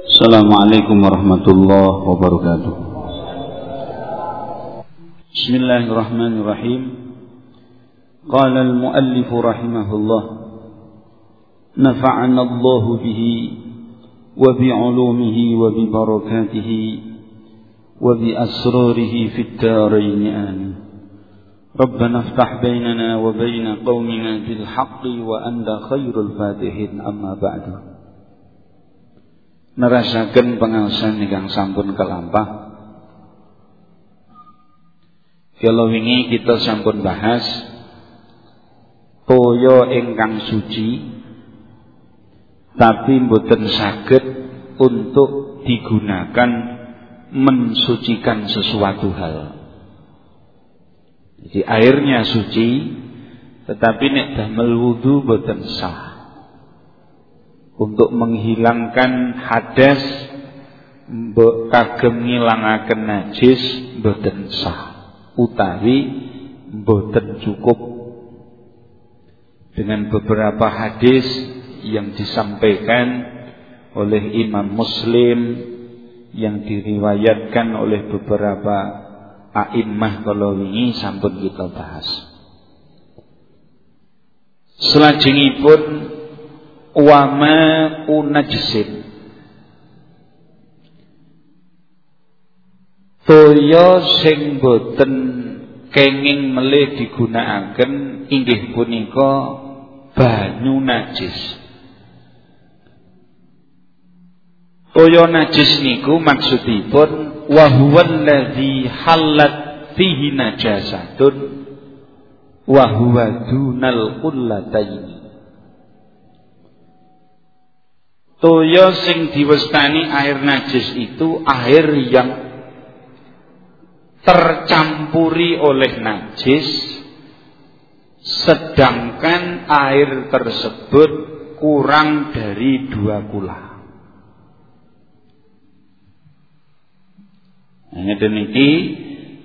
Assalamualaikum warahmatullahi wabarakatuh Bismillahirrahmanirrahim Qala al-muallif rahimahullah Nafa'ana Allah bihi wa bi'ulumihi wa bi barakatihi wa bi asrarihi fid darain amin ربنا افتح بيننا وبين قومنا بالحق وأنت خير الفاتحين أما بعد nerasaken pengaosan ingkang sampun kelampah Kalau wingi kita sampun bahas toyo ingkang suci tapi mboten saged untuk digunakan mensucikan sesuatu hal. Jadi airnya suci tetapi nek damel wudu mboten sah untuk menghilangkan hadas kagem ngilangaken najis boten sah utawi boten cukup dengan beberapa hadis yang disampaikan oleh Imam Muslim yang diriwayatkan oleh beberapa a'immah kalau ini sampun kita bahas. Selajengipun wama unajsin. Toya sing boten kenging melih digunakaken inggih punika banyu najis. Toya najis niku maksudipun wa huwa allazi halat fihi najasatun wa huwa dunal qullataini Toyo sing diwestani air najis itu air yang tercampuri oleh najis sedangkan air tersebut kurang dari dua kula. Ngeten iki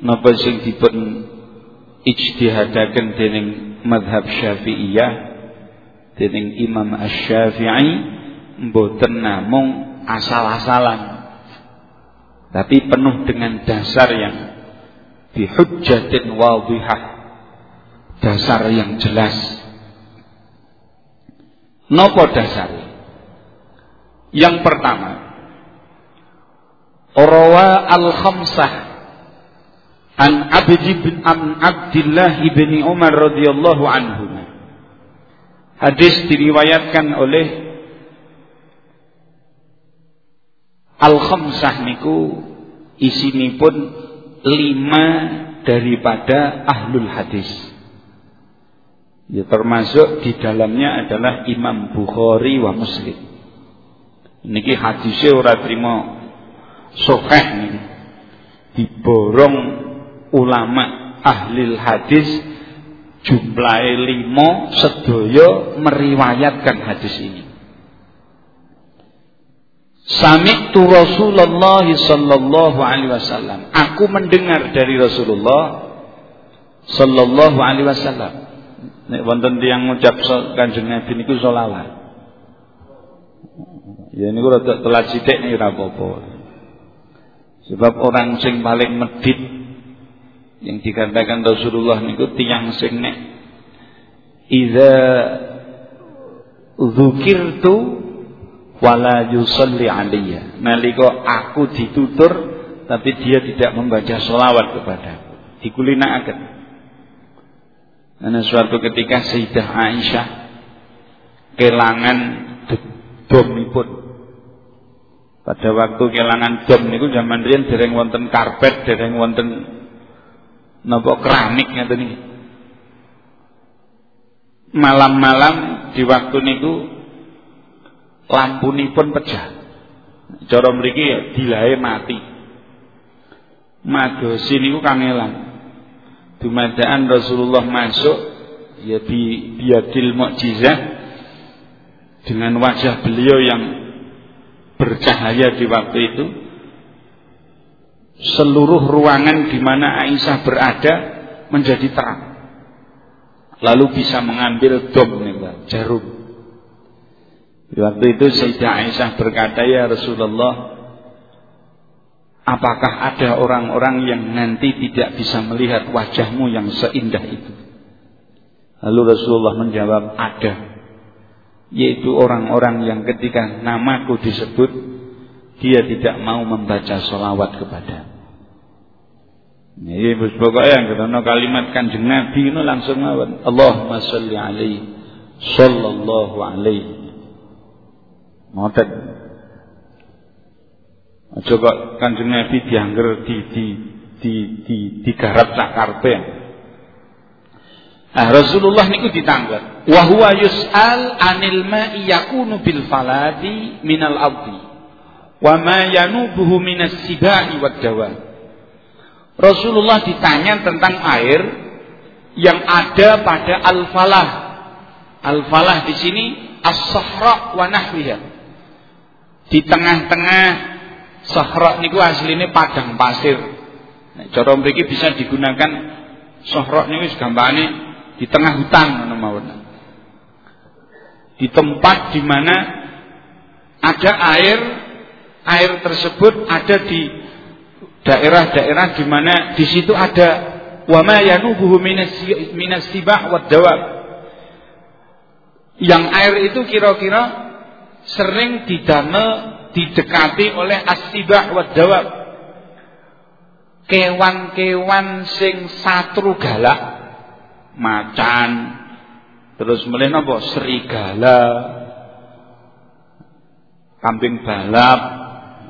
napa sing dipun ijtihadaken dening madhab Syafi'iyah dening Imam Asy-Syafi'i mboten namung asal-asalan. Tapi penuh dengan dasar yang bihujjatin wadhihah dasar yang jelas. Nopo dasar? Yang pertama Rawa al-khamsah an Abdi bin an Abdullah bin Umar radhiyallahu anhu Hadis diriwayatkan oleh Al-khamsah niku isinipun lima daripada ahlul hadis. Ya termasuk di dalamnya adalah Imam Bukhari wa Muslim. Niki hadisnya ora trimo niki. Diborong ulama ahli hadis jumlahe lima sedaya meriwayatkan hadis ini. Sami'tu Rasulullah sallallahu alaihi wasallam. Aku mendengar dari Rasulullah sallallahu alaihi wasallam. Nek wonten tiyang ngucap Kanjeng Nabi niku selawat. Ya niku rada telat sithik nek ora apa-apa. Sebab orang sing paling medit yang dikatakan Rasulullah niku tiyang sing nek iza dzukirtu wala yusalli alaiya nalika aku ditutur tapi dia tidak membaca sholawat kepadaku dikulinakaken karena suatu ketika Sayyidah Aisyah kelangan domipun pada waktu kelangan dom niku zaman riyen dereng wonten karpet dereng wonten napa keramik ngeten niki malam-malam di waktu niku lampunipun pecah. Cara mriki ya dilahe mati. Madosi niku kangelan. Dumadaan Rasulullah masuk ya bi biadil mukjizat dengan wajah beliau yang bercahaya di waktu itu seluruh ruangan di mana Aisyah berada menjadi terang. Lalu bisa mengambil dom jarum Waktu itu Sayyidah Aisyah berkata, "Ya Rasulullah, apakah ada orang-orang yang nanti tidak bisa melihat wajahmu yang seindah itu?" Lalu Rasulullah menjawab, "Ada." Yaitu orang-orang yang ketika namaku disebut, dia tidak mau membaca solawat kepada. Ini pokoknya karena kalimat kanjeng Nabi itu langsung. Allahumma salli alaihi sallallahu alaihi Ngoten. Aja kok Kanjeng Nabi diangger di di di di digarap sak karepe. Ah Rasulullah niku ditanglet. Wa huwa yus'al anil ma'i yakunu bil faladi minal ardi wa ma yanubuhu minas sibai wad dawa. Rasulullah ditanya tentang air yang ada pada al-falah. Al-falah di sini as-sahra wa nahwiha di tengah-tengah sahra niku asline padang pasir. Nek cara mriki bisa digunakan sahra niku gampangane di tengah hutan ngono mawon. Di tempat di mana ada air, air tersebut ada di daerah-daerah di mana di situ ada wa ma yanubuhu minas sibah wad. Yang air itu kira-kira sering didamel didekati oleh asibah wa dawab. Kewan-kewan sing satru galak macan terus mulai napa serigala kambing balap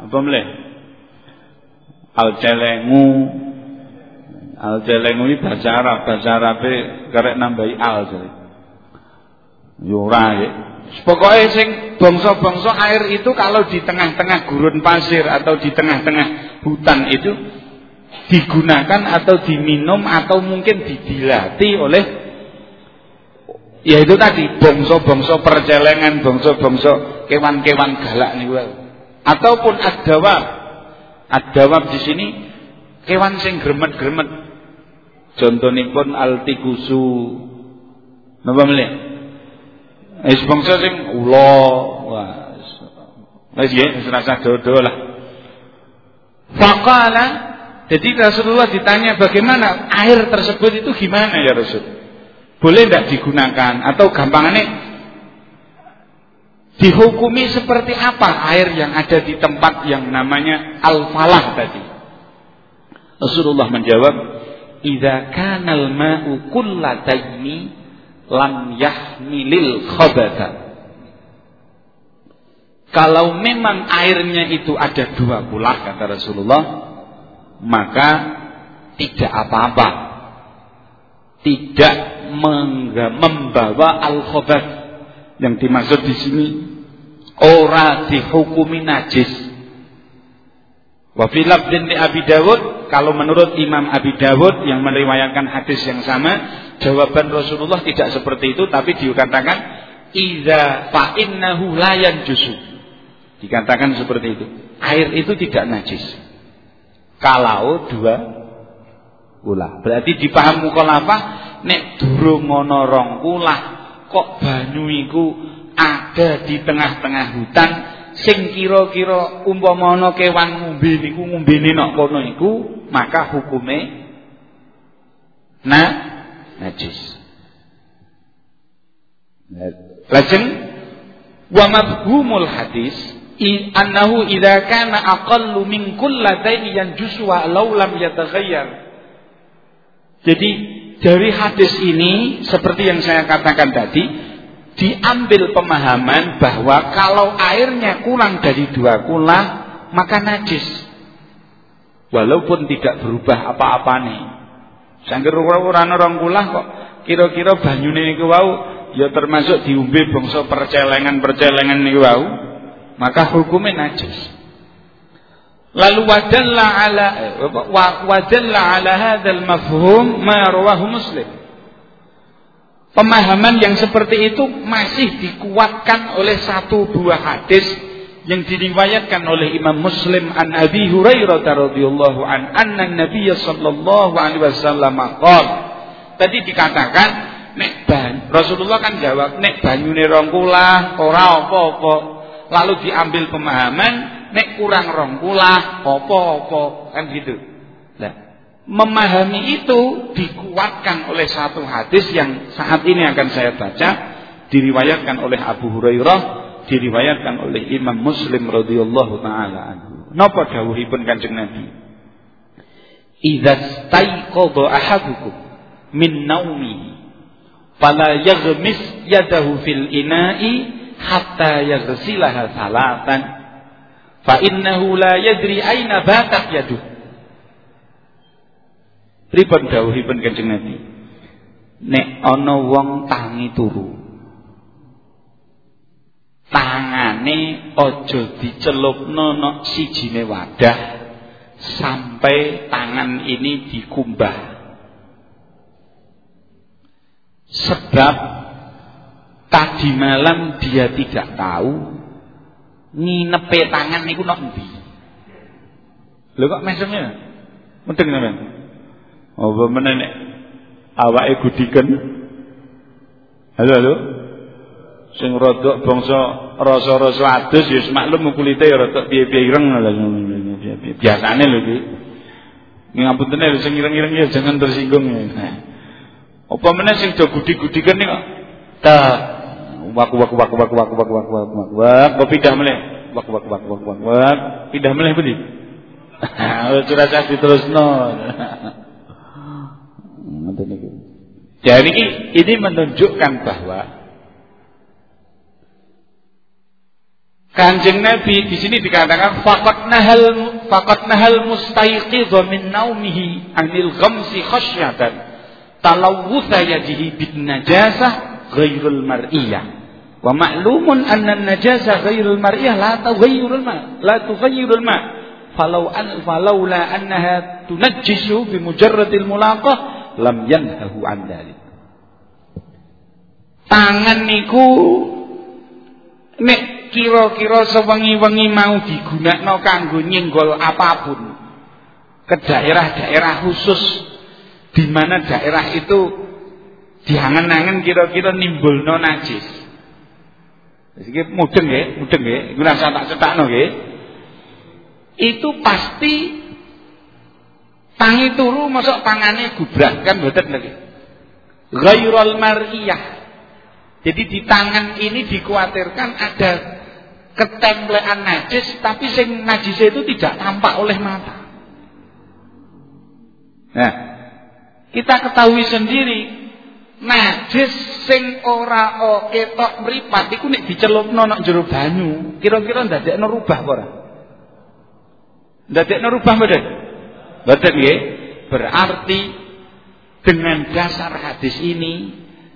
apa mulai? Al celengu. Al celengu ini bahasa Arab bahasa Arab karek nambahi al jadi Yura ya. Pokoknya sing air itu kalau di tengah-tengah gurun pasir atau di tengah-tengah hutan itu digunakan atau diminum atau mungkin didilati oleh ya itu tadi bangsa-bangsa percelengan, bangsa-bangsa kewan-kewan galak nih Ataupun adawab. Adawab di sini kewan sing gremet-gremet. Contonipun altikusu. Napa mlih? Wis bangsa sing ula. Wah. Wis nggih serasa dodo lah. Faqala jadi Rasulullah ditanya bagaimana air tersebut itu gimana ya Rasul? Boleh tidak digunakan atau gampangannya dihukumi seperti apa air yang ada di tempat yang namanya al-falah tadi? Rasulullah menjawab, "Idza kana al-ma'u kullataini lam yahmilil khabata. Kalau memang airnya itu ada dua pula kata Rasulullah, maka tidak apa-apa. Tidak membawa al khabat. Yang dimaksud di sini ora dihukumi najis. Wa fi Abi Dawud, kalau menurut Imam Abi Dawud yang meriwayatkan hadis yang sama, Jawaban Rasulullah tidak seperti itu tapi dikatakan idza fa innahu la yanjusu. Dikatakan seperti itu. Air itu tidak najis. Kalau dua ulah. Berarti dipaham mukhalafah nek durung ana rong ulah kok banyu iku ada di tengah-tengah hutan sing kira-kira umpama ana kewan ngombe niku ngombene nok kono iku maka hukume nah najis. Lajeng wa mafhumul hadis annahu idza kana aqallu min kullataini yanjusu wa law lam yataghayyar. Jadi dari hadis ini seperti yang saya katakan tadi diambil pemahaman bahwa kalau airnya kurang dari dua kula maka najis. Walaupun tidak berubah apa-apa nih. Sangger ora ana rong kulah kok kira-kira banyune niku wau ya termasuk diumbe bangsa percelengan-percelengan niku wau, maka hukumnya najis. Lalu wadalla ala wadalla ala hadzal mafhum ma rawahu Muslim. Pemahaman yang seperti itu masih dikuatkan oleh satu buah hadis yang diriwayatkan oleh Imam Muslim an Abi Hurairah radhiyallahu an anna Nabi sallallahu alaihi wasallam qala tadi dikatakan nek ban Rasulullah kan jawab nek banyune rong kula ora apa-apa. Lalu diambil pemahaman nek kurang rong kula apa-apa kan gitu. Memahami itu dikuatkan oleh satu hadis yang saat ini akan saya baca diriwayatkan oleh Abu Hurairah diriwayatkan oleh Imam Muslim radhiyallahu taala anhu. Napa dawuhipun Kanjeng Nabi? Idza staiqadha ahadukum min naumihi fala yaghmis yadahu fil ina'i hatta yaghsilaha salatan fa innahu la yadri aina batat yaduh Pripun dawuhipun Kanjeng Nabi? Nek ana wong tangi turu tangane aja dicelupno nok sijine wadah sampai tangan ini dikumbah. Sebab tadi malam dia tidak tahu nginepe tangan niku nok endi. Lho kok mesemnya mendeng sampean apa meneh awake gudiken halo halo sing rada bangsa rasa-rasa adus ya maklum kulite ya rada piye-piye ireng biasane lho iki ngapunten lho sing ireng-ireng ya jangan tersinggung ya apa meneh sing do gudi-gudikan nih kok waku waku waku waku waku waku waku pindah waku waku waku pindah meneh pundi curah cah diterusno jadi ini menunjukkan bahwa Kanjeng Nabi di sini dikatakan faqat nahal faqat nahal mustaiqidha min naumihi anil ghamsi khasyatan talawwutha yadihi bin najasah ghairul mar'iyah. Wa ma'lumun anna najasah ghairul mar'iyah la tughayyirul ma la tughayyirul ma. Falau an falaula annaha tunajjisu bi mujarradil mulaqah lam yanhahu an dalik tangan niku nek kira-kira sewengi-wengi mau digunakno kanggo nyenggol apa pun ke daerah-daerah khusus di mana daerah itu diangen-angen kira-kira nimbulno najis. Iki mudeng nggih, mudeng nggih, iku rasa tak cetakno nggih. Itu pasti tangi turu masuk tangane gubrak kan mboten lagi. Ghairul mar'iyah. Jadi di tangan ini dikhawatirkan ada ketemplean najis tapi sing najis itu tidak tampak oleh mata. Nah, kita ketahui sendiri najis sing ora ketok mripat iku nek dicelupno nang jero banyu, kira-kira ndadekno rubah apa ora? Ndadekno rubah mboten? Mboten nggih. Berarti dengan dasar hadis ini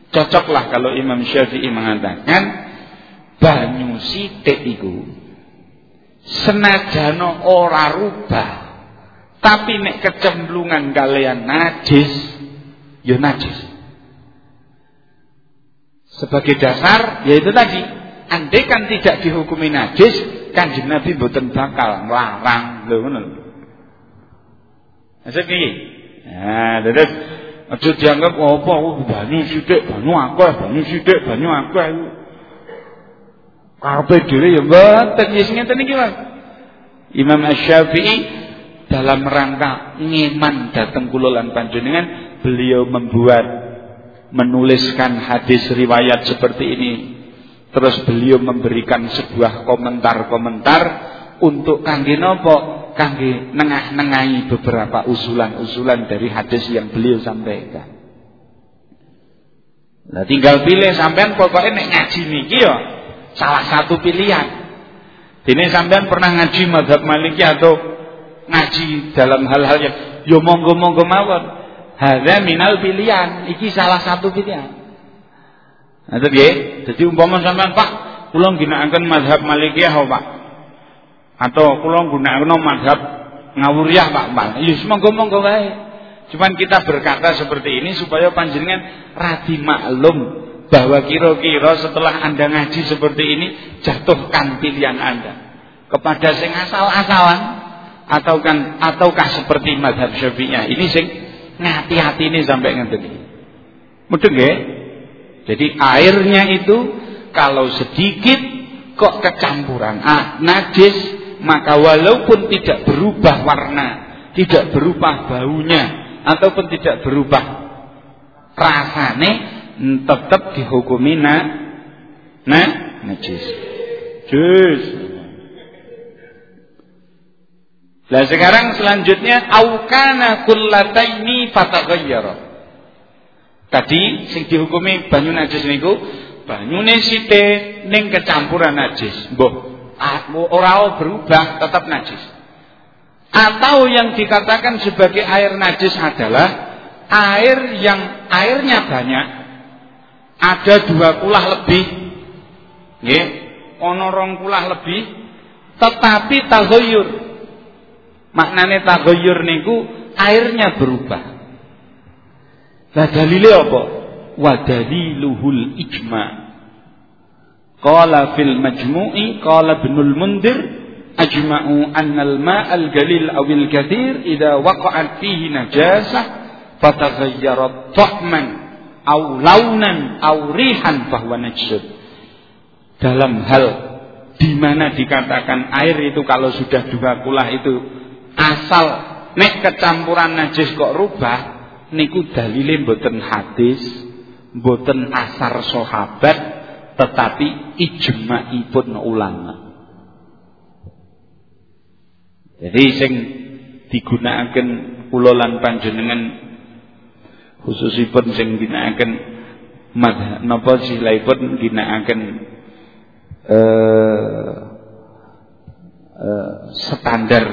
cocoklah kalau Imam Syafi'i mengatakan banyu sithik iku senajana ora rubah. Tapi nek kecemplungan kalian najis ya najis. Sebagai dasar yaitu tadi. Andai kan tidak dihukumi najis kanjeng Nabi mboten bakal melarang lho ngono Maksud piye? Nah, terus aja dianggap apa oh, banyu sithik, banyu akeh, banyu sithik, banyu akeh. Karepe dhewe ya mboten ya sing ngeten iki Imam Asy-Syafi'i dalam rangka ngeman datang kula lan panjenengan beliau membuat menuliskan hadis riwayat seperti ini terus beliau memberikan sebuah komentar-komentar untuk kangge nopo kangge nengah-nengahi beberapa usulan-usulan dari hadis yang beliau sampaikan Nah tinggal pilih sampean pokoknya nek ngaji niki ya salah satu pilihan. Ini sampean pernah ngaji mazhab Maliki atau ngaji dalam hal-hal yang yo monggo-monggo mawon. Hadza minal pilihan, iki salah satu pilihan. Nah, piye? Jadi umpama sampean Pak, kula ginakaken mazhab Malikiyah Pak. Atau kula gunakno mazhab Ngawuriyah Pak, Pak. Ya monggo-monggo wae. Cuman kita berkata seperti ini supaya panjenengan radi maklum bahwa kira-kira setelah Anda ngaji seperti ini jatuhkan pilihan Anda kepada sing asal-asalan atau kan ataukah seperti madhab Syafi'iyah ini sing ngati-hati ini sampai ngeten iki. Mudeng nggih? Jadi airnya itu kalau sedikit kok kecampuran ah, najis maka walaupun tidak berubah warna, tidak berubah baunya ataupun tidak berubah rasanya tetap dihukumi na, na najis. Jus. Nah sekarang selanjutnya aukana kullataini fataghayyara. Tadi sing dihukumi banyu najis niku banyune sithik ning kecampuran najis. Mbah, ora berubah tetap najis. Atau yang dikatakan sebagai air najis adalah air yang airnya banyak, ada dua kulah lebih, nggih, ana kulah lebih, tetapi taghayyur. Maknane taghayyur niku airnya berubah. Lah dalile apa? Wa ijma'. Qala fil majmu'i qala Ibnul Mundir ajma'u anna al-ma'al galil aw al-kathir idza waqa'at fihi najasah fataghayyara ta'man aw launan aw rihan fahuwa najis. Dalam hal di mana dikatakan air itu kalau sudah dua kulah itu asal nek kecampuran najis kok rubah niku dalile mboten hadis, mboten asar sahabat, tetapi ijma'ipun ulama. Jadi sing digunakaken kula lan panjenengan khususipun sing ginakaken madhab napa silaipun ginakaken eh, eh, standar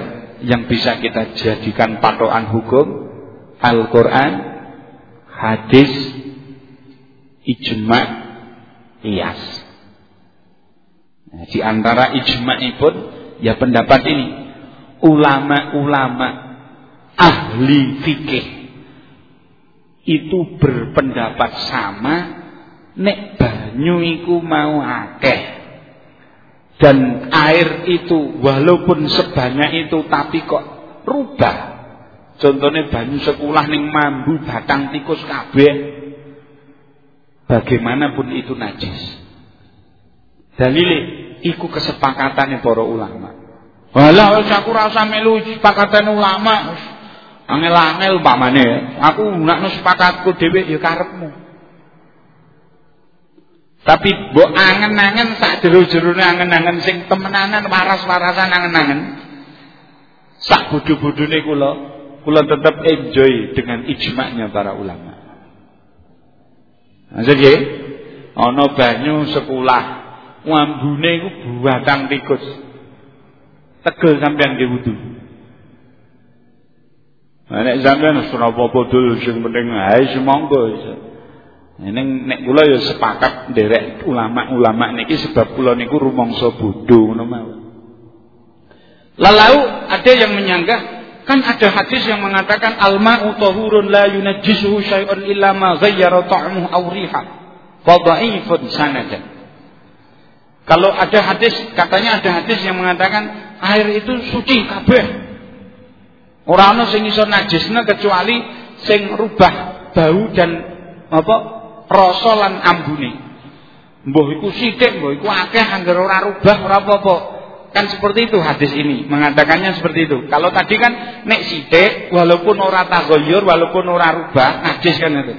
yang bisa kita jadikan patokan hukum Al-Quran, hadis, ijma, Nah, di antara ijma pun ya pendapat ini ulama-ulama ahli fikih itu berpendapat sama nek banyu iku mau akeh. Dan air itu walaupun sebanyak itu tapi kok rubah. Contohnya banyu sekolah ning mambu batang tikus kabeh. Bagaimanapun itu najis. Dalile iku kesepakatane para ulama. Walah aku ora usah melu sepakatane ulama. Angel-angel umpamane. Aku nek sepakatku dhewe ya karepmu. Tapi mbok angen-angen sak jero-jerone angen-angen sing temenanan waras-warasan angen-angen. Sak bodho-bodhone kula Kula tetap enjoy dengan ijma'nya para ulama. Maksud nggih, ana banyu sekolah, ngambune iku buatang tikus. Tegel sampean nggih wudu. Nek sampean apa-apa dul sing penting ae iso. Ning nek kula ya sepakat nderek ulama-ulama niki sebab kula niku rumangsa bodho ngono mawon. Lalu ada yang menyanggah Kan ada hadis yang mengatakan al-ma'u tahurun la yunajjisuhu syai'un illa ma ghayyara ta'muhu aw riha. Wa dha'ifun sanadan. Kalau ada hadis, katanya ada hadis yang mengatakan air itu suci kabeh. Ora ana sing iso najisna kecuali sing rubah bau dan apa rasa lan ambune. Mbah iku sithik, mbah iku akeh anggar ora rubah ora apa-apa. Kan seperti itu hadis ini, mengatakannya seperti itu. Kalau tadi kan nek sithik walaupun ora tagoyur, walaupun ora rubah, najis kan itu.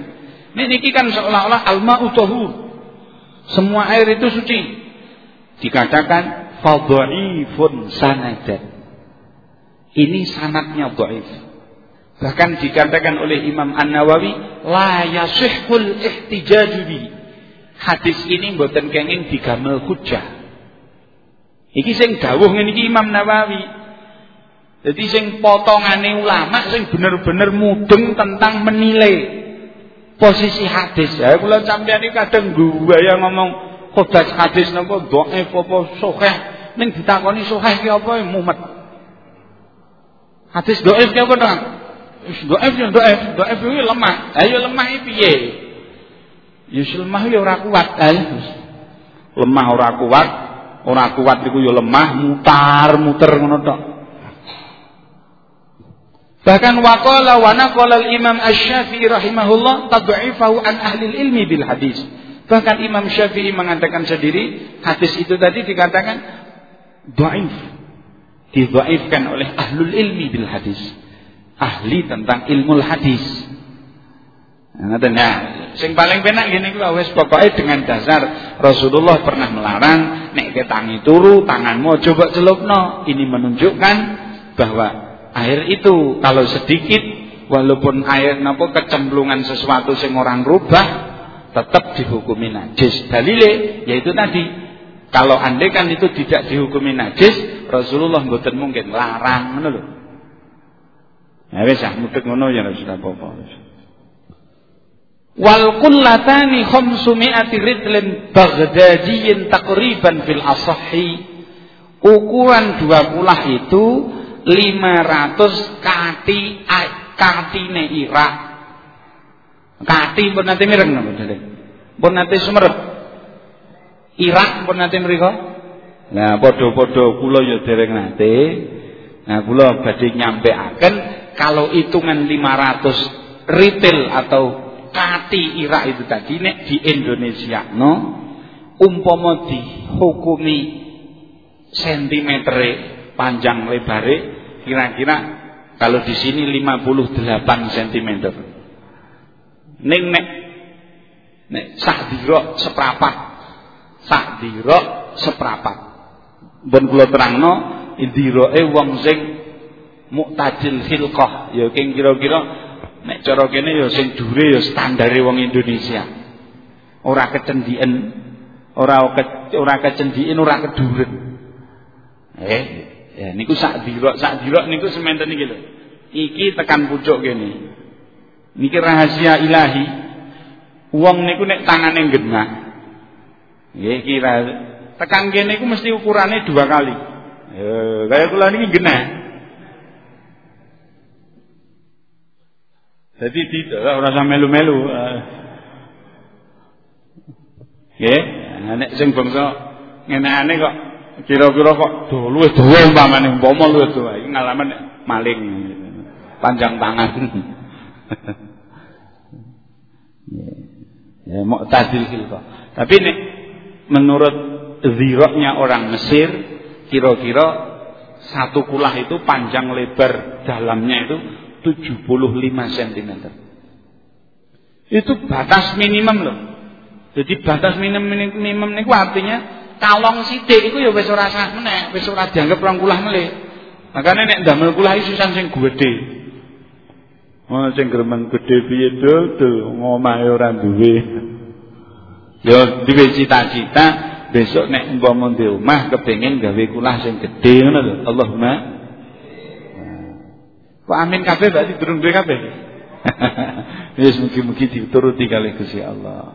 Nek niki kan seolah-olah alma utuhur. Semua air itu suci. Dikatakan fadhaifun sanadan. Ini sanatnya dhaif. Bahkan dikatakan oleh Imam An-Nawawi la yasihhul ihtijaju Hadis ini mboten kenging digamel hujah. Iki sing dawuh ngene iki Imam Nawawi. Jadi sing potongane ulama sing bener-bener mudeng tentang menilai posisi hadis. Ya kula sampeyan iki kadang yang ngomong khodas hadis napa dhaif apa sahih ning ditakoni sahih ki apa mumet. Hadis dhaif ki apa to? Dhaif ya dhaif, dhaif iki lemah. Ayo lemah iki piye? Ya lemah ya ora kuat. Lemah ora kuat, Ora kuat iku ya lemah, mutar, muter ngono tok. Bahkan waqala wa naqala al-Imam Asy-Syafi'i rahimahullah tad'ifahu an ahli ilmi bil hadis. Bahkan Imam Syafi'i mengatakan sendiri hadis itu tadi dikatakan dhaif. Didhaifkan oleh ahlul ilmi bil hadis. Ahli tentang ilmu hadis. Ngoten nah, sing paling penak gini ku wis pokoke dengan dasar Rasulullah pernah melarang nek ke tangi turu tanganmu coba celupno. Ini menunjukkan bahwa air itu kalau sedikit walaupun air napa kecemplungan sesuatu sing orang rubah tetap dihukumi najis. Dalile yaitu tadi kalau andai kan itu tidak dihukumi najis, Rasulullah mboten mungkin larang ngono lho. Ya wis ah ngono ya. Wal kullatani khamsumi'ati ridlin baghdadiyin takriban fil asahhi. Ukuran dua kulah itu 500 kati katine Irak Kati pun nanti mireng? Pun nanti sumerep. Irak pun nanti mriku. Nah, padha-padha kula ya dereng nate. Nah, kula badhe nyampeaken kalau hitungan 500 retail atau kati Irak itu tadi nek di Indonesia no umpama dihukumi sentimeter panjang lebare kira-kira kalau di sini 58 cm. Ning nek nek sak dira seprapat. Sak dira seprapat. Mbon kula terangno indirae wong sing muktadil khilqah ya kira-kira nek cara kene ya sing dure ya standare wong Indonesia. Ora kecendiken, ora ora kecendiken, ora keduren. Eh, ya niku sak dira, sak dira niku sementen iki lho. Iki tekan pucuk kene. Niki rahasia ilahi. Wong niku nek tangane genah. Nggih kira tekan kene iku mesti ukurannya dua kali. Ya, kaya kula niki genah. Jadi tidak ora usah melu-melu. Nggih, nek sing bangsa ngenekane kok kira-kira kok do luwih dawa umpamane umpama luwih dawa iki ngalaman maling panjang tangan. Ya, mu'tadil khilqah. Tapi ini menurut ziroknya orang Mesir kira-kira satu kulah itu panjang lebar dalamnya itu 75 cm. Itu batas minimum loh. Jadi batas minimum minimum niku artinya kalong sithik iku ya wis ora sah meneh, wis ora dianggap rong kulah melih. Makane nek ndamel kulah susah sing gedhe. Oh sing gremeng gedhe piye dul ngomahe ora duwe. Ya duwe cita-cita besok nek umpama di omah kepengin gawe kulah sing gedhe ngono lho. Allahumma Kok amin kabeh berarti durung duwe kabeh. Wis mugi-mugi dituruti kali Gusti Allah.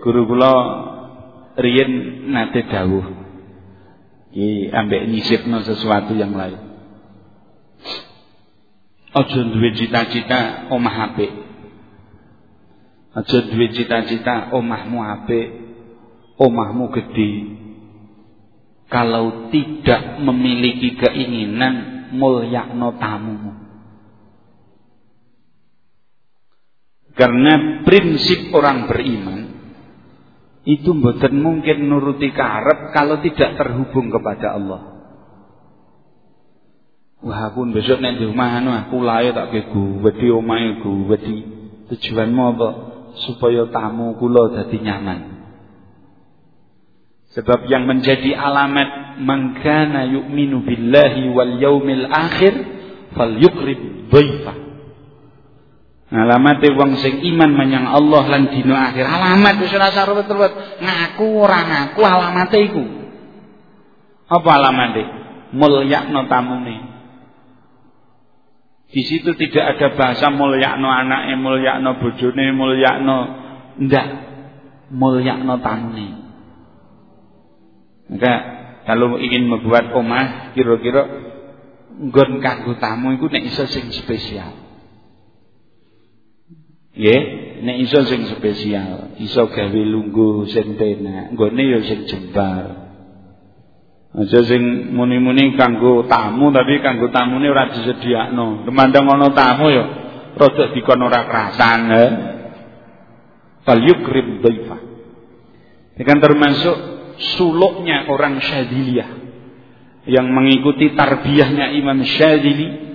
Guru kula riyen nate dawuh. Ki ambek nyisipno sesuatu yang lain. Aja duwe cita-cita omah apik. Aja duwe cita-cita omahmu apik, omahmu gede. Kalau tidak memiliki keinginan mulyakno tamumu. Karena prinsip orang beriman itu mboten mungkin nuruti karep kalau tidak terhubung kepada Allah. Wah aku besok nek di rumah anu aku lae tak ke wedi omahe wedi. Tujuanmu apa? Supaya tamu kula dadi nyaman. Sebab yang menjadi alamat mangkana yu'minu billahi wal yaumil akhir falyukrib dhaifa. Alamat wong sing iman menyang Allah lan dina akhir. Alamat wis ora sarwet-sarwet. Ngaku ora ngaku alamate iku. Apa alamate? Mulyakno tamune. Di situ tidak ada bahasa mulyakno anaknya, mulyakno bojone, mulyakno ndak. Mulyakno tamune. Maka kalau ingin membuat omah kira-kira nggon kanggo tamu iku nek iso sing spesial. Nggih, nek iso sing spesial, iso gawe lungguh sing tenak, nggone ya sing jembar. Aja sing muni-muni kanggo tamu tapi kanggo tamune ora disediakno. Temandang ana tamu ya rada dikon ora krasan. Fal yukrim dhaifa. Ini kan termasuk suluknya orang Syadiliyah yang mengikuti tarbiyahnya Imam Syadili.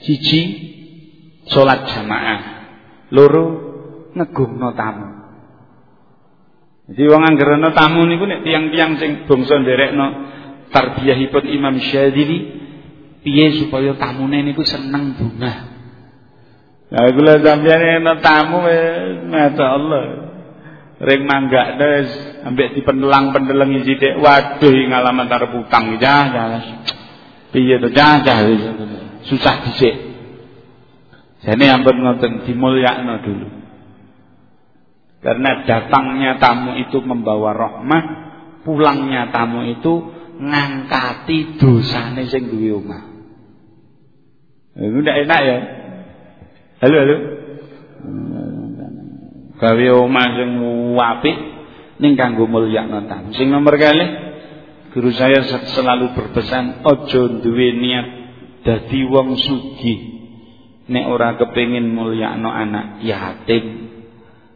Cici salat jamaah. Loro ngegumno tamu. Jadi wong anggerana tamu niku nek tiang-tiang sing bangsa nderekno tarbiyahipun Imam Syadili piye supaya tamune niku seneng. Lah kula sampeyan ana tamu mata Allah. Ring manggak wis ambek dipendelang-pendelengi sithik. Waduh ngalaman arep utang jah jah. Piye to jah jah susah dhisik. Jane ampun ngoten dimulyakno dulu. Karena datangnya tamu itu membawa rahmah, pulangnya tamu itu ngangkati dosane sing duwe omah. Itu ndak enak ya. Halo halo. Gawe omah sing apik ning kanggo mulyakno tamu. Sing nomor kali guru saya selalu berpesan ojo duwe niat dadi wong sugih. Nek ora kepengin mulyakno anak yatim,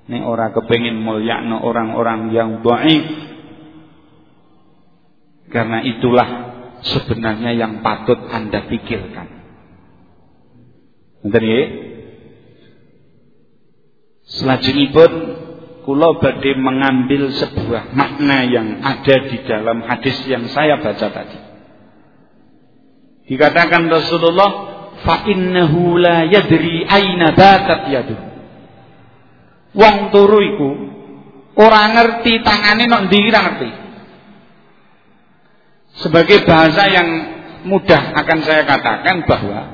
Nek ora kepengin mulyakno orang-orang yang dhaif. Karena itulah sebenarnya yang patut Anda pikirkan. Ngoten nggih? Selajengipun kula badhe mengambil sebuah makna yang ada di dalam hadis yang saya baca tadi. Dikatakan Rasulullah fa innahu la yadri aina batat yaduh wong turu iku ora ngerti tangane nok ndi ngerti. Sebagai bahasa yang mudah akan saya katakan bahwa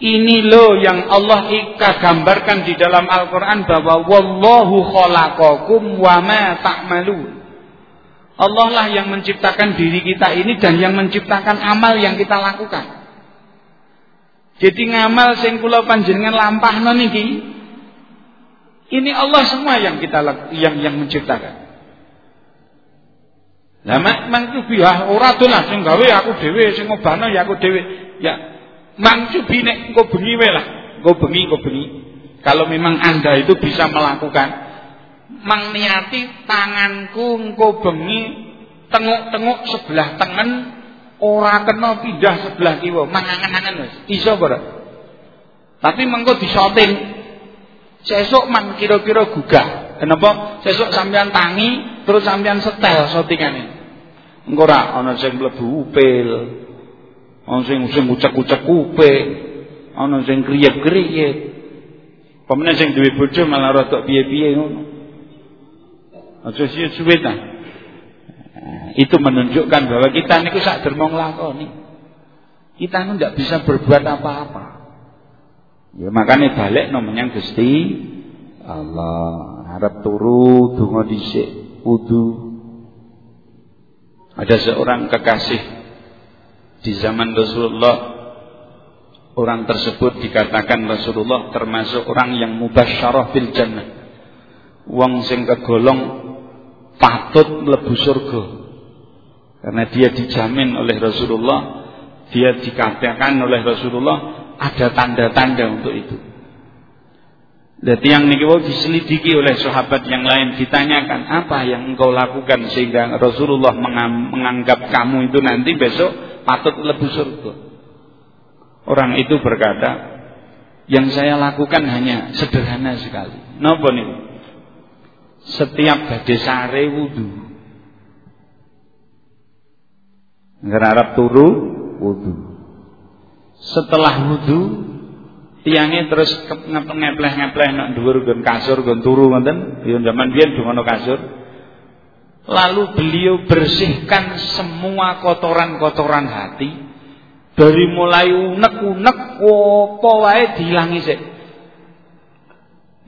ini loh yang Allah ika gambarkan di dalam Al-Quran bahwa Wallahu khalaqakum wa ma ta'malun. Allah lah yang menciptakan diri kita ini dan yang menciptakan amal yang kita lakukan. Jadi ngamal sing kula panjenengan lampahno niki ini Allah semua yang kita yang yang menciptakan. Lah mak mangcubi ah ora lah sing gawe aku dhewe sing ngobano ya aku dhewe. Ya mangcubi nek engko bengi wae lah. Engko bengi engko bengi. Kalau memang Anda itu bisa melakukan mang niati tanganku engko bengi tenguk-tenguk sebelah tengen ora kena pindah sebelah kiwa mangangan-angan wis. Iso ora? Tapi mengko disoting Sesuk man kira-kira gugah. Kenapa? Sesuk sampean tangi terus sampean setel shootingane. Engko ora ana sing mlebu upil. Ana sing sing ucek-ucek kuping. Ana sing kriyet-kriyet. Pemene sing duwe bojo malah rada piye-piye ngono. Aja suwe ta. Itu menunjukkan bahwa kita niku sak dermo nglakoni. Kita niku ndak bisa berbuat apa-apa. Ya makanya balik namanya Gusti Allah. Harap turu donga dhisik wudu. Ada seorang kekasih di zaman Rasulullah Orang tersebut dikatakan Rasulullah termasuk orang yang mubasyarah bil jannah. Wong sing kegolong patut mlebu surga. Karena dia dijamin oleh Rasulullah, dia dikatakan oleh Rasulullah ada tanda-tanda untuk itu. Dan yang niki diselidiki oleh sahabat yang lain ditanyakan apa yang engkau lakukan sehingga Rasulullah menganggap kamu itu nanti besok patut lebih surga. Orang itu berkata, yang saya lakukan hanya sederhana sekali. Napa nih? Setiap badhe sare wudu. Ngarep turu wudu. Setelah wudhu tiangnya terus ngepleh-ngepleh nak dhuwur nggon kasur nggon turu ngoten ya zaman biyen dongono kasur lalu beliau bersihkan semua kotoran-kotoran hati. Dari mulai unek-unek apa wae diilangi sik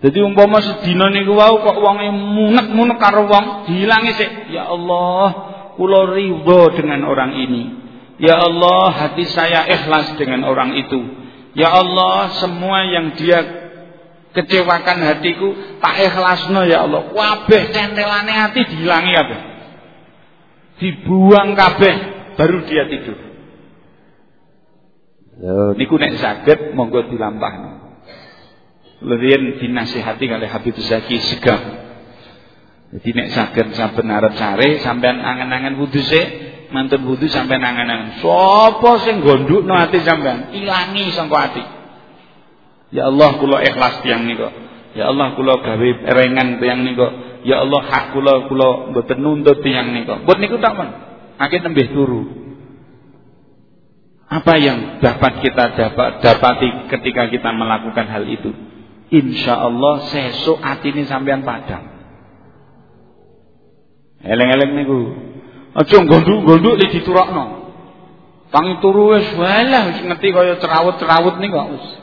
jadi umpama sedina niku wau kok wonge munek-munek karo wong diilangi sik ya Allah kula ridho dengan orang ini. Ya Allah hati saya ikhlas dengan orang itu. Ya Allah semua yang dia kecewakan hatiku tak ikhlasno ya Allah kabeh centelane hati dihilangi kabeh dibuang kabeh baru dia tidur Yo, niku nek saged monggo dilampahno. Lurian dinasihati kali Habib Zaki Segam. Jadi nek saged saben arep sare sampean angen-angen wudu sik, mantun wudu sampean angen-angen. Sapa sing gondukno ati sampean? Ilangi sangka ati. Ya Allah kula ikhlas tiyang nika. Ya Allah kula gawe erengan tiyang nika. Ya Allah hak kula kula mboten nuntut tiyang nika. Mbot niku tak men. Akeh tembih turu. Apa yang dapat kita dapat dapati ketika kita melakukan hal itu? Insya Allah sesuk atine sampean padang. Eleng-eleng niku. Aja gonduk-gonduk diturakno. Tangi turu wis walah wis ngerti kaya cerawut-cerawut wis.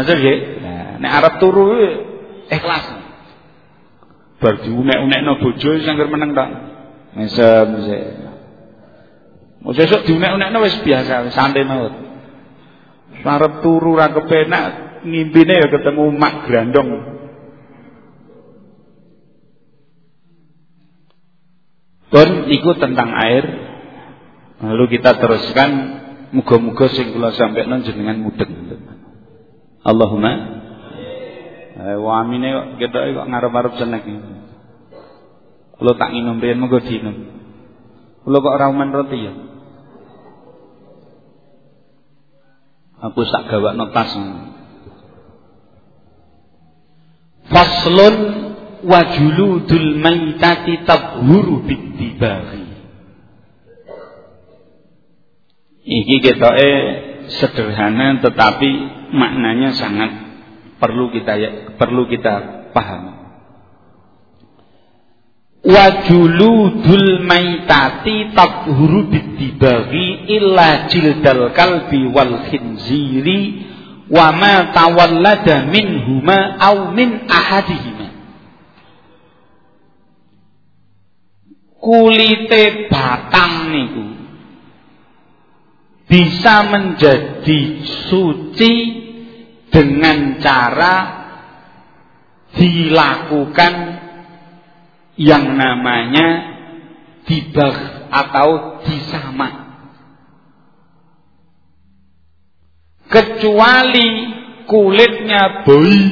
Masa nggih? Nah, nek arep turu ikhlas. Bar diunek-unekno bojo sangger meneng tok. Mesem sik. Mau sesuk diunek-unekno wis biasa, santai mawon. Arep turu ra kepenak, ngimpine ya ketemu mak grandong. Pun iku tentang air. Lalu kita teruskan muga-muga sing kula sampaikan jenengan mudeng. Allahumma eh, wa amine kok ketoke kok ngarep-arep seneng. Kula tak nginum riyen monggo dinum. Kula kok ora roti ya. Aku sak gawakno tas. Faslun wajuludul maitati tabhuru bitibari. Iki ketoke sederhana tetapi maknanya sangat perlu kita perlu kita paham. Wajuludul maitati tabhuru bitibari illa jildal kalbi wal khinziri wa ma tawallada minhuma aw min ahadihima kulite batang niku bisa menjadi suci dengan cara dilakukan yang namanya dibag atau disamak kecuali kulitnya bayi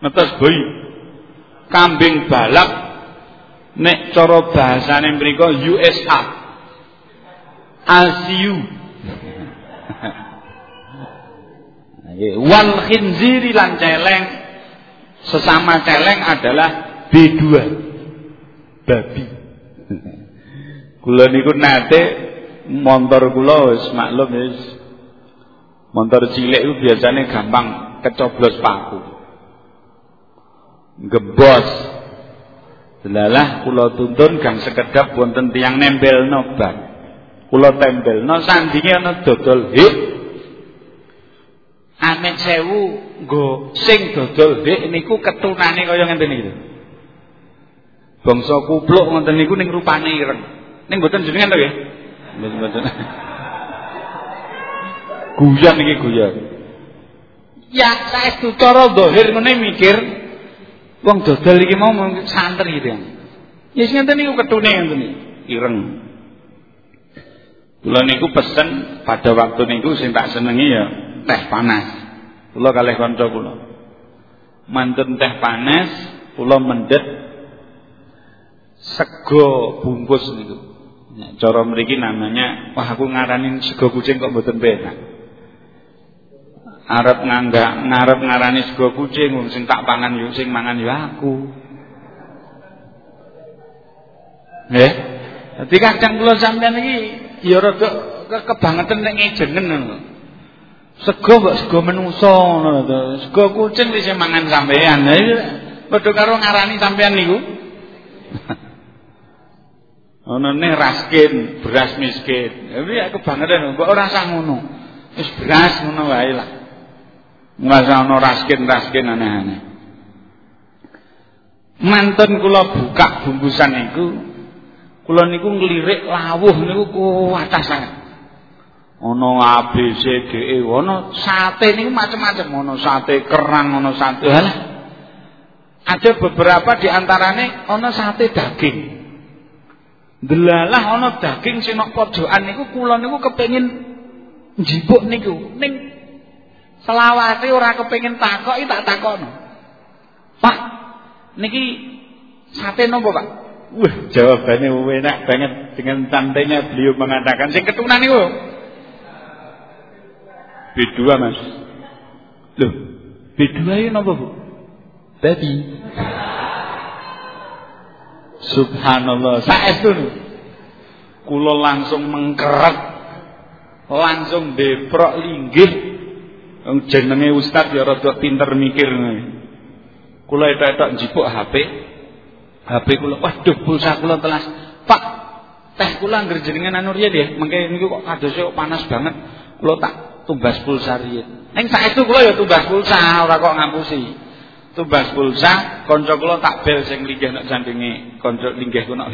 netes bayi kambing balap nek cara bahasane mriku USA ASU wal khinziri lan celeng. Sesama celeng adalah B2 babi. Kula niku nate motor kula wis maklum wis. Motor cilik itu biasanya gampang kecoblos paku. Gembos. Delalah kula tuntun gang sekedap wonten tiyang nempelno bak. Kula tempelno sandinge ana dodol hik. Amit sewu nggo sing dodol hik niku ketunane kaya ngenten iki. Bangsa kupluk ngoten niku ning rupane ireng. Ning mboten jenengan to nggih? Mboten. Guyon iki guyon. Ya saestu cara dohir ngene mikir Wong dodol iki mau santer gitu ya. Sing ngenten niku ketune ngenten ireng. Kula niku pesen pada waktu niku sing tak senengi ya teh panas. Kula kalih kanca kula. Mantun teh panas, kula mendet sego bungkus niku. Nah, cara mriki namanya wah aku ngarani sego kucing kok mboten penak. arep nganggak ngarep ngarani sego kucing wong sing tak pangan yo sing mangan yo aku. Nggih. Dadi kadang kula sampean iki ya rada kebangetan nek ngejengen ngono. Sego kok sego menungso ngono. Sego kucing wis mangan sampean. Lah padha karo ngarani sampean niku. Ono ne raskin, beras miskin. Ya kebangetan kok ora sah ngono. Wis beras ngono wae lah. Ngrasa ana raskin-raskin aneh-aneh. Manten kula buka bungkusan niku, kula niku nglirik lawuh niku kuwatah sanget. Ana A B C D E, ana sate niku macam-macam, ana sate kerang, ana sate halah. Ada beberapa di antarane ana sate daging. Delalah ana daging sing nok pojokan niku kula niku kepengin njibuk niku ning Selawase ora kepengin takok, tak takokno. Pak, niki sate nopo, Pak? Wah, jawabannya enak banget dengan santainya beliau mengatakan sing ketunan niku. B2, Mas. Loh, B2 ini napa, Bu? Babi. Subhanallah, saestu kula langsung mengkeret langsung deprok linggih jenenge ustaz ya rada pinter mikir kula etok-etok njipuk HP HP kula. Waduh pulsa kula telas Pak teh kula anggere jenengan anu riyen ya mengke niku kok kadose kok panas banget. Kula tak tumbas pulsa riyen. Ning saestu kula ya tumbas pulsa ora kok ngapusi. Tumbas pulsa kanca kula tak bel sing linggih nek sandinge kanca linggih ku nek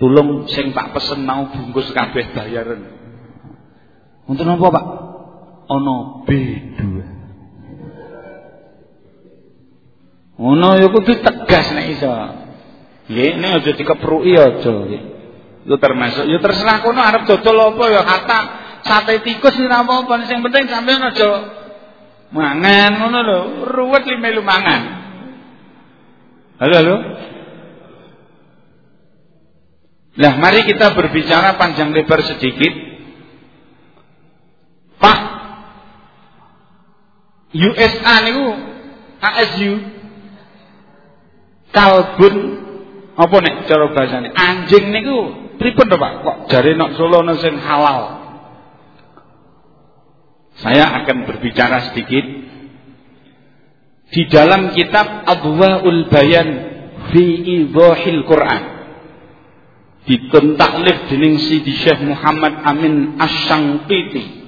Tulung sing tak pesen mau bungkus kabeh bayaran. Untuk apa, Pak? Ono B2. Ono ya kudu tegas nek iso. Nggih, nek aja dikepruki aja nggih. Itu termasuk ya terserah kono arep dodol apa ya kata sate tikus ora apa-apa sing penting sampean aja mangan ngono lho, ruwet li melu mangan. Halo halo. Nah, mari kita berbicara panjang lebar sedikit. Pak USA niku ASU kalbun. Apa nek cara bahasane? Anjing niku pripun to Pak? Kok jare nok Solo sing halal? Saya akan berbicara sedikit. Di dalam kitab Adwaul Bayan fi Idhahil Quran. Dipun taklif dening Sidi Syekh Muhammad Amin Asyangkiti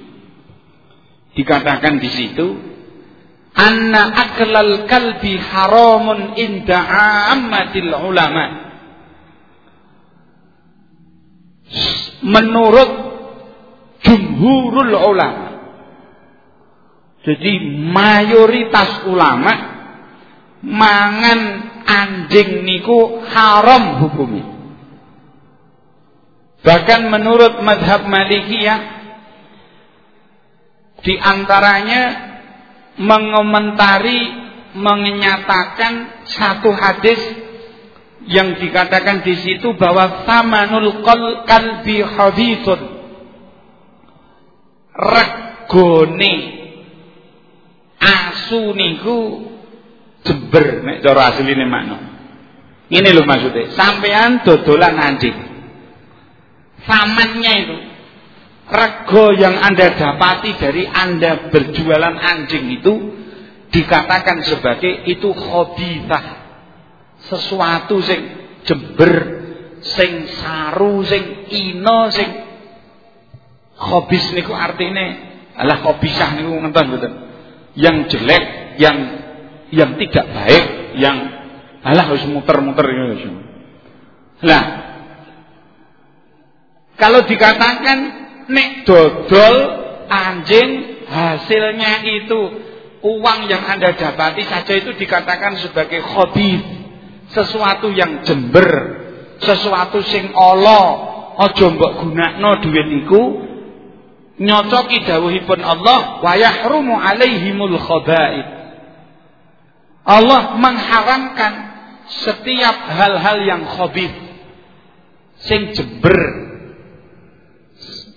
dikatakan di situ anna aklal kalbi haramun inda ammatil ulama. Menurut jumhurul ulama. Jadi mayoritas ulama mangan anjing niku haram hukumnya Bahkan menurut madhab Malikiyah di antaranya mengomentari menyatakan satu hadis yang dikatakan di situ bahwa samanul kalbi hadithun regone. Asu niku jember nek cara asline makna. Ini lho maksudnya, sampean dodolan anjing samannya itu rego yang anda dapati dari anda berjualan anjing itu dikatakan sebagai itu khobithah sesuatu sing jember sing saru sing ino sing khobis niku artinya alah khobisah niku ngenten mboten yang jelek yang yang tidak baik yang alah harus muter-muter. Nah, kalau dikatakan nek dodol anjing hasilnya itu uang yang Anda dapati saja itu dikatakan sebagai hobi, sesuatu yang jember, sesuatu sing Allah, aja mbok gunakno dhuwit iku nyocoki dawuhipun Allah wa yahrumu alaihimul khaba'ith. Allah mengharamkan setiap hal-hal yang khabith sing jember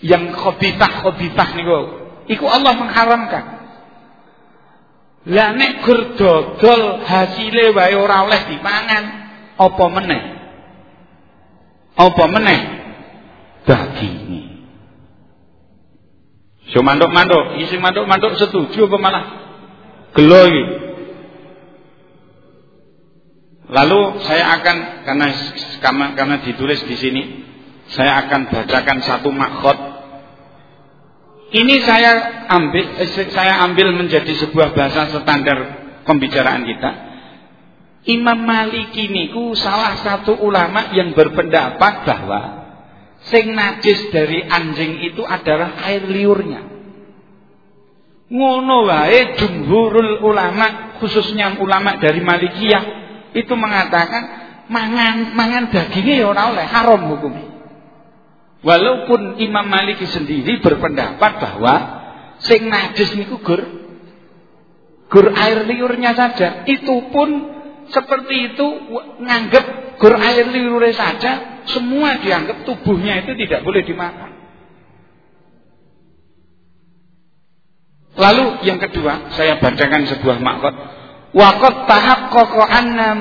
yang khobithah khobithah niku. Iku Allah mengharamkan. Lah nek gur dodol hasile wae ora oleh dipangan apa meneh? Apa meneh? Daginge So manduk-manduk, isi manduk-manduk setuju apa malah? Gelo. Lalu saya akan karena karena ditulis di sini, saya akan bacakan satu makhot ini saya ambil eh, saya ambil menjadi sebuah bahasa standar pembicaraan kita. Imam Maliki niku salah satu ulama yang berpendapat bahwa sing najis dari anjing itu adalah air liurnya. Ngono wae jumhurul ulama khususnya ulama dari Malikiyah itu mengatakan mangan mangan dagingnya ya ora oleh haram hukumnya. Walaupun Imam Maliki sendiri berpendapat bahwa Sing najis niku gur gur air liurnya saja. Itu pun seperti itu nganggep gur air liurnya saja semua dianggap tubuhnya itu tidak boleh dimakan. Lalu yang kedua, saya bacakan sebuah makkot. Waqad tahaqqaqa anna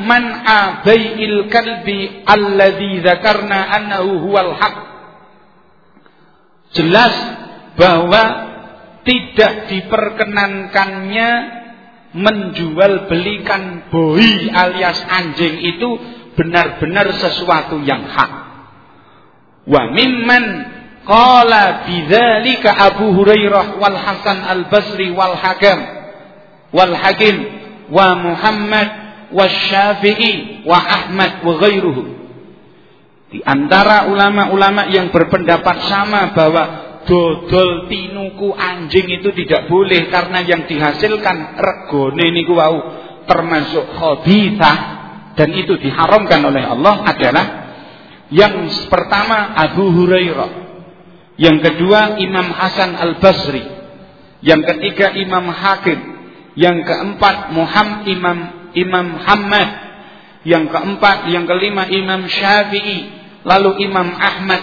man abail kalbi alladhi dzakarna annahu huwal haq. Jelas bahwa tidak diperkenankannya menjual belikan boi alias anjing itu benar-benar sesuatu yang hak. Wa mimman Qala bidzalika Abu Hurairah wal Hasan Al Basri wal Hakam wal Hakim wa Muhammad wa Syafi'i wa Ahmad wa ghairuhu. Di antara ulama-ulama yang berpendapat sama bahwa dodol tinuku anjing itu tidak boleh karena yang dihasilkan regone niku wau termasuk khabithah dan itu diharamkan oleh Allah adalah yang pertama Abu Hurairah yang kedua Imam Hasan Al-Basri. Yang ketiga Imam Hakim. Yang keempat Muhammad Imam Imam Hamad. Yang keempat, yang kelima Imam Syafi'i. Lalu Imam Ahmad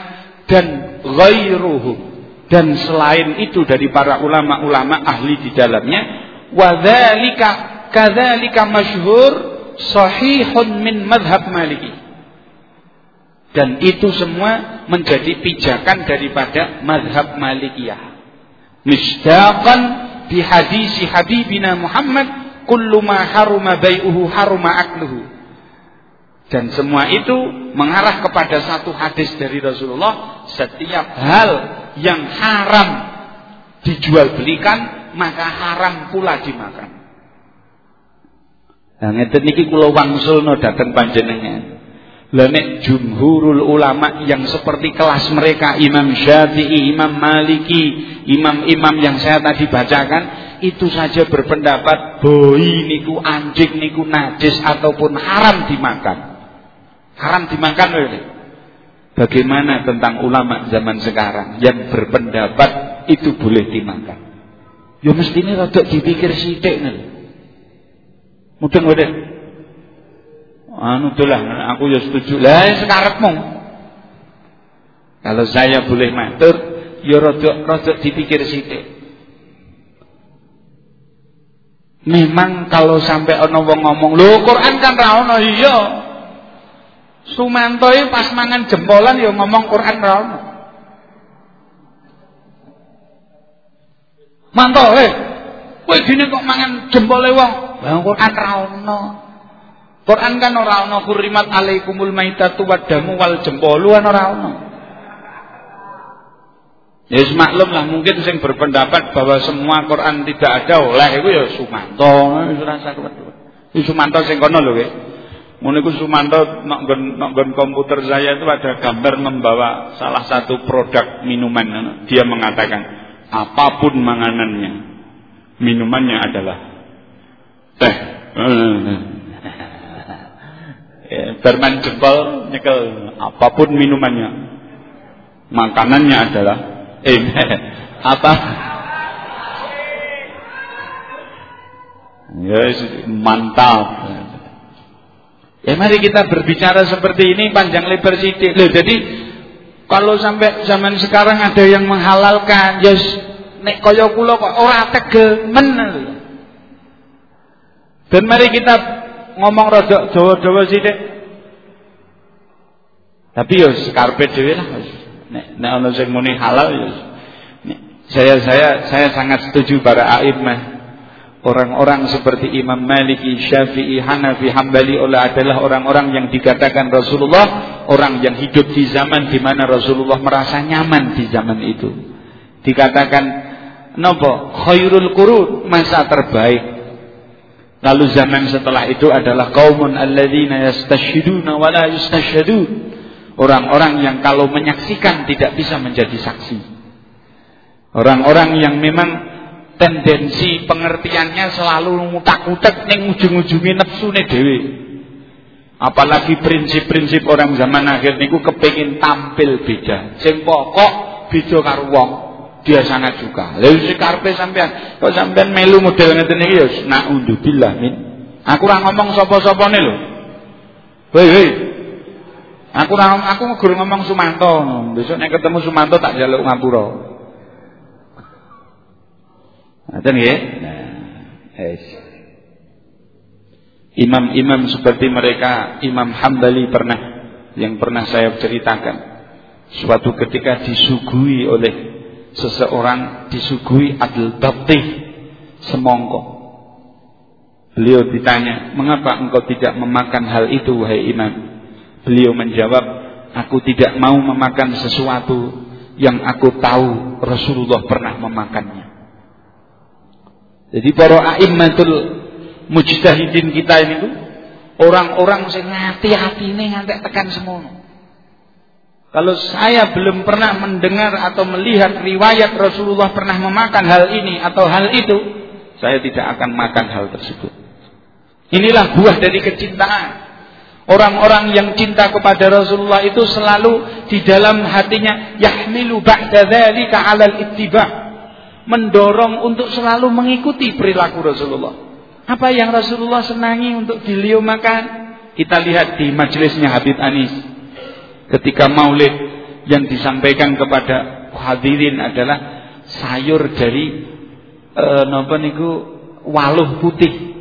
dan ghairuhu. Dan selain itu dari para ulama-ulama ahli di dalamnya. Wadhalika kadhalika masyhur sahihun min madhab maliki. Dan itu semua menjadi pijakan daripada madhab malikiyah. Misdaqan di hadisi Habibina Muhammad kullu ma haruma bai'uhu haruma akluhu. Dan semua itu mengarah kepada satu hadis dari Rasulullah, setiap hal yang haram dijual belikan maka haram pula dimakan. Nah, ngeten niki kula wangsulno dhateng panjenengan. Lah jumhurul ulama yang seperti kelas mereka Imam Syafi'i, Imam Maliki, imam-imam yang saya tadi bacakan itu saja berpendapat boi niku anjing niku najis ataupun haram dimakan. Haram dimakan ini. Bagaimana tentang ulama zaman sekarang yang berpendapat itu boleh dimakan? Ya mestinya rada dipikir sithik nih. Mudeng-mudeng anu tulah aku ya setuju. Lah ya sekarepmu kalau saya boleh matur ya rada rada dipikir sithik. Memang kalau sampai ana wong ngomong lho Quran kan ra ono. Iya. Sumanto pas mangan jempolan ya ngomong Quran ra ono. Manto eh. Kok mangan jempole wong? Lah Quran ra Quran kan ora ana kurimat alaikumul maitatu wadamu wal jempolu kan ora ana. Ya yes, maklum lah mungkin sing berpendapat bahwa semua Quran tidak ada oleh itu ya Sumanto wis rasa Itu Sumanto sing kono lho nggih. Ngono iku Sumanto nok nggon komputer saya itu ada gambar membawa salah satu produk minuman. Dia mengatakan apa pun manganannya, minumannya adalah teh. Ya, bermain jempol nyekel apa pun minumannya. Makanannya adalah eh apa? Ya mantap. Ya mari kita berbicara seperti ini panjang lebar sidik loh jadi kalau sampai zaman sekarang ada yang menghalalkan ya nek kaya kula kok ora tegemen dan mari kita ngomong rodok Jawa-Jawa sithik. Tapi yo sekarpe dhewe lah. Nek nek ana sing muni halal yo. Saya saya saya sangat setuju para a'immah. Orang-orang seperti Imam Maliki, Syafi'i, Hanafi, Hambali adalah orang-orang yang dikatakan Rasulullah, orang yang hidup di zaman di mana Rasulullah merasa nyaman di zaman itu. Dikatakan nopo khairul qurun masa terbaik Lalu zaman setelah itu adalah kaumun alladzina yastashhiduna wa la yustashhadun. Orang-orang yang kalau menyaksikan tidak bisa menjadi saksi. Orang-orang yang memang tendensi pengertiannya selalu mutak-mutak ning ujung-ujunge nepsune dhewe. Apalagi prinsip-prinsip orang zaman akhir niku kepengin tampil beda. Sing pokok beda karo wong. Dia sangat suka. Lalu karpe sampean, kok sampean melu model ngeten iki ya naudzubillah min. Aku ora ngomong sapa-sapane lho. Hei hei. Aku ora aku guru ngomong Sumanto. Besok nek ketemu Sumanto tak jaluk ngapura. Ngoten nggih? Nah, yes. Imam-imam seperti mereka, Imam Hambali pernah yang pernah saya ceritakan. Suatu ketika disuguhi oleh seseorang disuguhi adil babtih semongko. Beliau ditanya, mengapa engkau tidak memakan hal itu wahai imam? Beliau menjawab, aku tidak mau memakan sesuatu yang aku tahu Rasulullah pernah memakannya. Jadi para a'immatul mujtahidin kita ini tuh orang-orang yang ngati-hati ini ngantek tekan semua. Kalau saya belum pernah mendengar atau melihat riwayat Rasulullah pernah memakan hal ini atau hal itu, saya tidak akan makan hal tersebut. Inilah buah dari kecintaan. Orang-orang yang cinta kepada Rasulullah itu selalu di dalam hatinya yahmilu ba'da dzalika 'alal ittiba' mendorong untuk selalu mengikuti perilaku Rasulullah. Apa yang Rasulullah senangi untuk beliau makan? Kita lihat di majelisnya Habib Anis ketika maulid yang disampaikan kepada hadirin adalah sayur dari e, napa niku waluh putih.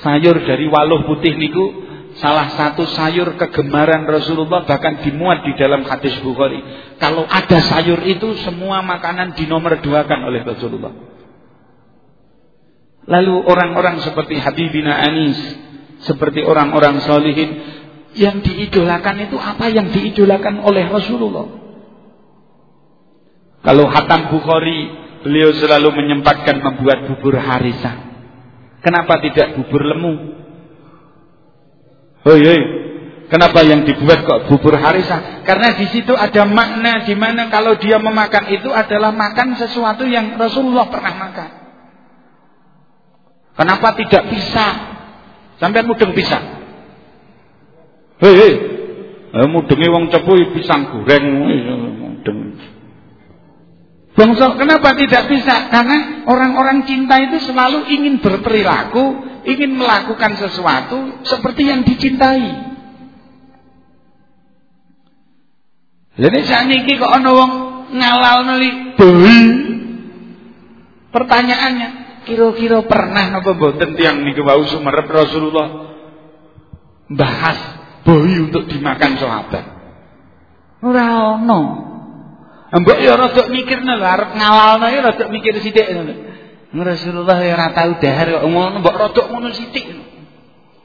Sayur dari waluh putih niku salah satu sayur kegemaran Rasulullah bahkan dimuat di dalam hadis Bukhari. Kalau ada sayur itu semua makanan dinomorduakan oleh Rasulullah. Lalu orang-orang seperti Habibina Anis, seperti orang-orang solihin yang diidolakan itu apa yang diidolakan oleh Rasulullah. Kalau Hatam Bukhari, beliau selalu menyempatkan membuat bubur harisa. Kenapa tidak bubur lemu? Hoi, hoi. Kenapa yang dibuat kok bubur harisa? Karena di situ ada makna di mana kalau dia memakan itu adalah makan sesuatu yang Rasulullah pernah makan. Kenapa tidak pisah? Sampai mudeng pisah. Hei, hei. Eh, mudenge wong cepu pisang goreng mudeng. Bangsa kenapa tidak bisa? Karena orang-orang cinta itu selalu ingin berperilaku, ingin melakukan sesuatu seperti yang dicintai. Jadi ini kok ana wong ngalal neli beli. Pertanyaannya, kira-kira pernah napa mboten tiyang niki wau sumerep Rasulullah bahas bayi untuk dimakan sahabat. Ora ono. Mbok ya rada mikirne lho arep ngawalno ya rada mikir sithik ngono. Rasulullah ya ora tau dahar kok ngono mbok rada ngono sithik.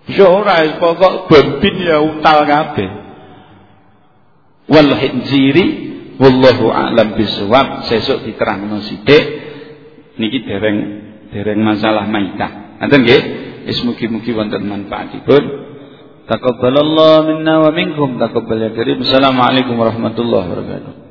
Ya ora pokok bambin ya untal kabeh. Wal hinziri wallahu a'lam bisawab sesuk diterangno sithik niki dereng dereng masalah maitah. Ngoten nggih? Wis mugi-mugi wonten manfaatipun. Taqabbalallahu minna wa minkum taqabbal ya karim. Assalamualaikum warahmatullahi wabarakatuh.